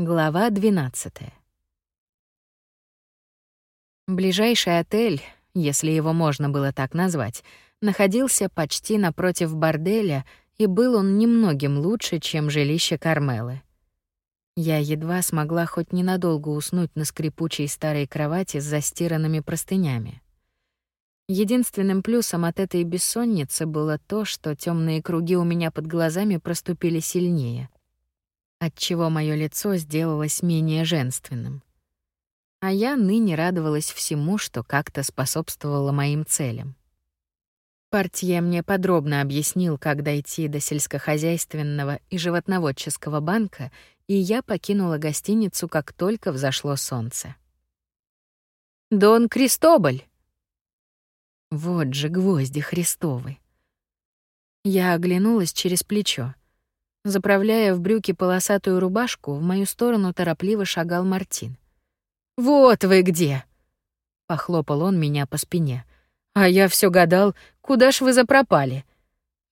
Глава 12. Ближайший отель, если его можно было так назвать, находился почти напротив борделя, и был он немногим лучше, чем жилище Кармелы. Я едва смогла хоть ненадолго уснуть на скрипучей старой кровати с застиранными простынями. Единственным плюсом от этой бессонницы было то, что темные круги у меня под глазами проступили сильнее — отчего мое лицо сделалось менее женственным. А я ныне радовалась всему, что как-то способствовало моим целям. Портье мне подробно объяснил, как дойти до сельскохозяйственного и животноводческого банка, и я покинула гостиницу, как только взошло солнце. «Дон Кристобаль!» Вот же гвозди Христовы. Я оглянулась через плечо. Заправляя в брюки полосатую рубашку, в мою сторону торопливо шагал Мартин. «Вот вы где!» — похлопал он меня по спине. «А я все гадал, куда ж вы запропали?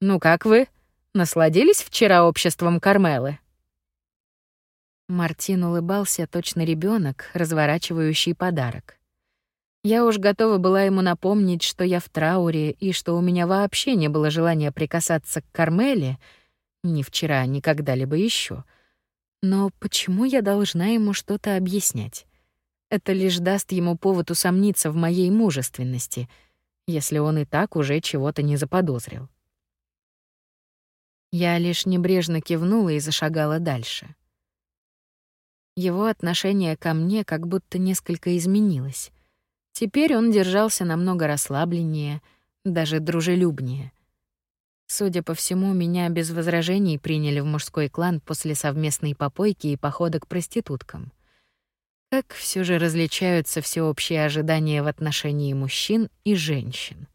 Ну как вы? Насладились вчера обществом Кармелы?» Мартин улыбался точно ребенок, разворачивающий подарок. Я уж готова была ему напомнить, что я в трауре и что у меня вообще не было желания прикасаться к Кармеле — ни вчера, ни когда-либо еще. Но почему я должна ему что-то объяснять? Это лишь даст ему повод усомниться в моей мужественности, если он и так уже чего-то не заподозрил. Я лишь небрежно кивнула и зашагала дальше. Его отношение ко мне как будто несколько изменилось. Теперь он держался намного расслабленнее, даже дружелюбнее. Судя по всему, меня без возражений приняли в мужской клан после совместной попойки и похода к проституткам. Как все же различаются всеобщие ожидания в отношении мужчин и женщин.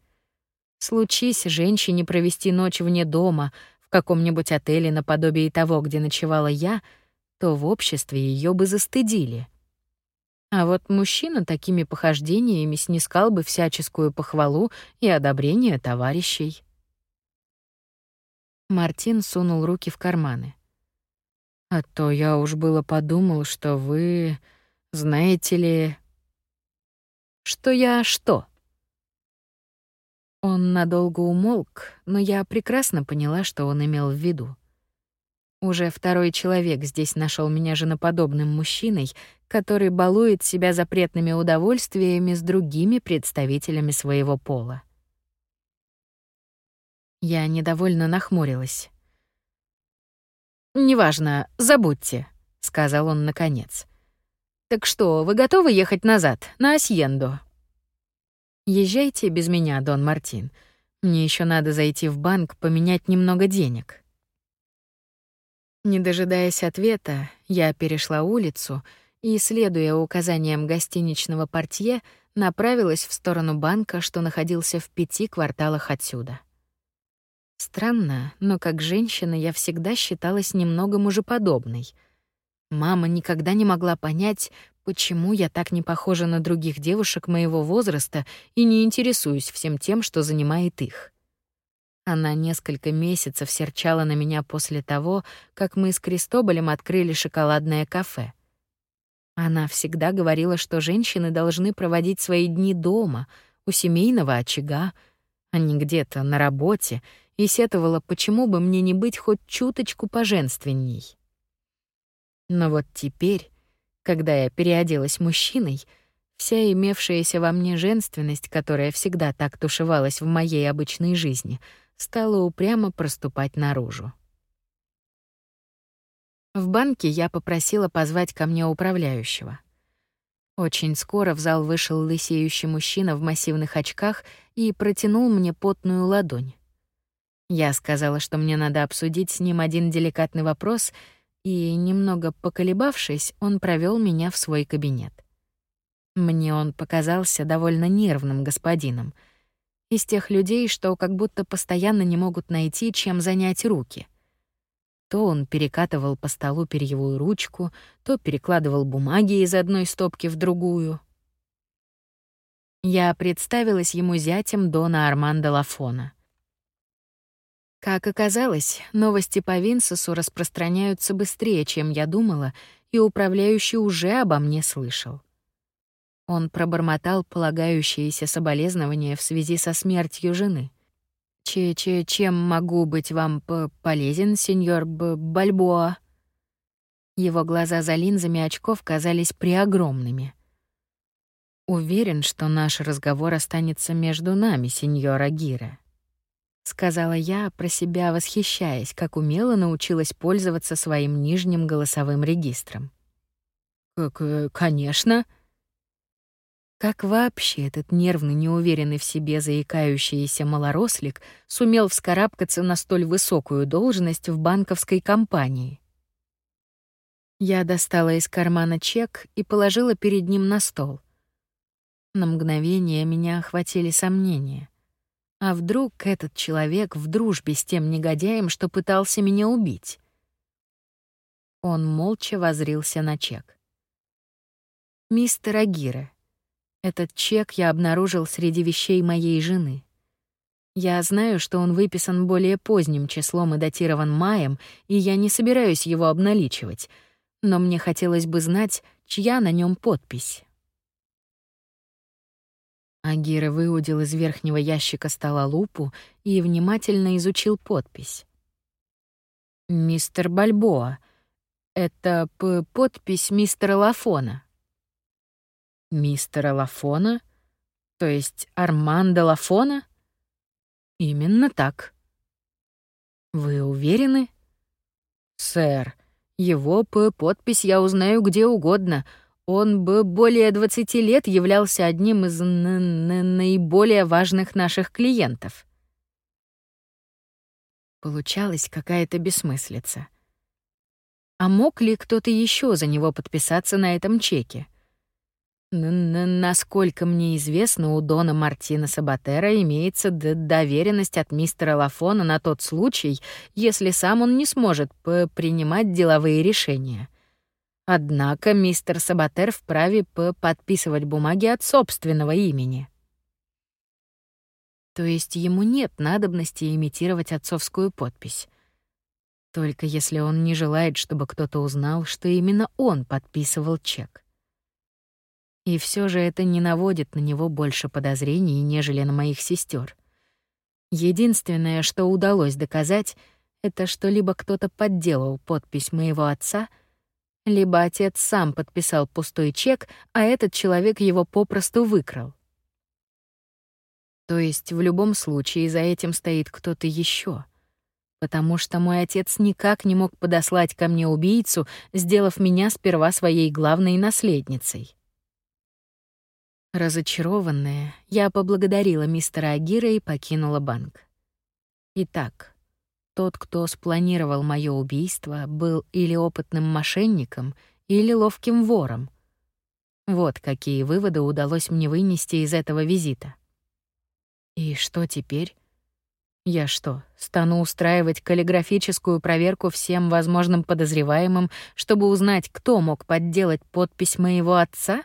Случись женщине провести ночь вне дома, в каком-нибудь отеле наподобие того, где ночевала я, то в обществе ее бы застыдили. А вот мужчина такими похождениями снискал бы всяческую похвалу и одобрение товарищей. Мартин сунул руки в карманы. А то я уж было подумал, что вы, знаете ли, что я что? Он надолго умолк, но я прекрасно поняла, что он имел в виду. Уже второй человек здесь нашел меня женоподобным мужчиной, который балует себя запретными удовольствиями с другими представителями своего пола. Я недовольно нахмурилась. «Неважно, забудьте», — сказал он наконец. «Так что, вы готовы ехать назад, на Асьендо?» «Езжайте без меня, Дон Мартин. Мне еще надо зайти в банк, поменять немного денег». Не дожидаясь ответа, я перешла улицу и, следуя указаниям гостиничного портье, направилась в сторону банка, что находился в пяти кварталах отсюда. Странно, но как женщина я всегда считалась немного мужеподобной. Мама никогда не могла понять, почему я так не похожа на других девушек моего возраста и не интересуюсь всем тем, что занимает их. Она несколько месяцев серчала на меня после того, как мы с Кристоболем открыли шоколадное кафе. Она всегда говорила, что женщины должны проводить свои дни дома, у семейного очага, а не где-то на работе — и сетовала, почему бы мне не быть хоть чуточку поженственней. Но вот теперь, когда я переоделась мужчиной, вся имевшаяся во мне женственность, которая всегда так тушевалась в моей обычной жизни, стала упрямо проступать наружу. В банке я попросила позвать ко мне управляющего. Очень скоро в зал вышел лысеющий мужчина в массивных очках и протянул мне потную ладонь. Я сказала, что мне надо обсудить с ним один деликатный вопрос, и, немного поколебавшись, он провел меня в свой кабинет. Мне он показался довольно нервным господином, из тех людей, что как будто постоянно не могут найти, чем занять руки. То он перекатывал по столу перьевую ручку, то перекладывал бумаги из одной стопки в другую. Я представилась ему зятем Дона Армандо Лафона — как оказалось, новости по Винсесу распространяются быстрее, чем я думала, и управляющий уже обо мне слышал. Он пробормотал полагающиеся соболезнования в связи со смертью жены. Че -че «Чем могу быть вам полезен, сеньор Б Бальбоа?» Его глаза за линзами очков казались преогромными. «Уверен, что наш разговор останется между нами, сеньор Агира», — сказала я, про себя восхищаясь, как умело научилась пользоваться своим нижним голосовым регистром. «Конечно», как вообще этот нервный, неуверенный в себе заикающийся малорослик сумел вскарабкаться на столь высокую должность в банковской компании? Я достала из кармана чек и положила перед ним на стол. На мгновение меня охватили сомнения. А вдруг этот человек в дружбе с тем негодяем, что пытался меня убить? Он молча возрился на чек. «Мистер Агира, этот чек я обнаружил среди вещей моей жены. Я знаю, что он выписан более поздним числом и датирован маем, и я не собираюсь его обналичивать — но мне хотелось бы знать, чья на нем подпись. Агира выудил из верхнего ящика стола лупу и внимательно изучил подпись. «Мистер Бальбоа. Это подпись мистера Лафона». «Мистера Лафона? То есть Армандо Лафона?» «Именно так». «Вы уверены?» «Сэр, его подпись я узнаю где угодно. Он бы более 20 лет являлся одним из наиболее важных наших клиентов. Получалась какая-то бессмыслица. А мог ли кто-то еще за него подписаться на этом чеке? Насколько мне известно, у Дона Мартина Сабатера имеется доверенность от мистера Лафона на тот случай, если сам он не сможет принимать деловые решения. Однако мистер Сабатер вправе подписывать бумаги от собственного имени. То есть ему нет надобности имитировать отцовскую подпись. Только если он не желает, чтобы кто-то узнал, что именно он подписывал чек. И все же это не наводит на него больше подозрений, нежели на моих сестер. Единственное, что удалось доказать, это что либо кто-то подделал подпись моего отца, либо отец сам подписал пустой чек, а этот человек его попросту выкрал. То есть в любом случае за этим стоит кто-то еще, потому что мой отец никак не мог подослать ко мне убийцу, сделав меня сперва своей главной наследницей. Разочарованная, я поблагодарила мистера Агира и покинула банк. Итак, тот, кто спланировал моё убийство, был или опытным мошенником, или ловким вором. Вот какие выводы удалось мне вынести из этого визита. И что теперь? Я что, стану устраивать каллиграфическую проверку всем возможным подозреваемым, чтобы узнать, кто мог подделать подпись моего отца?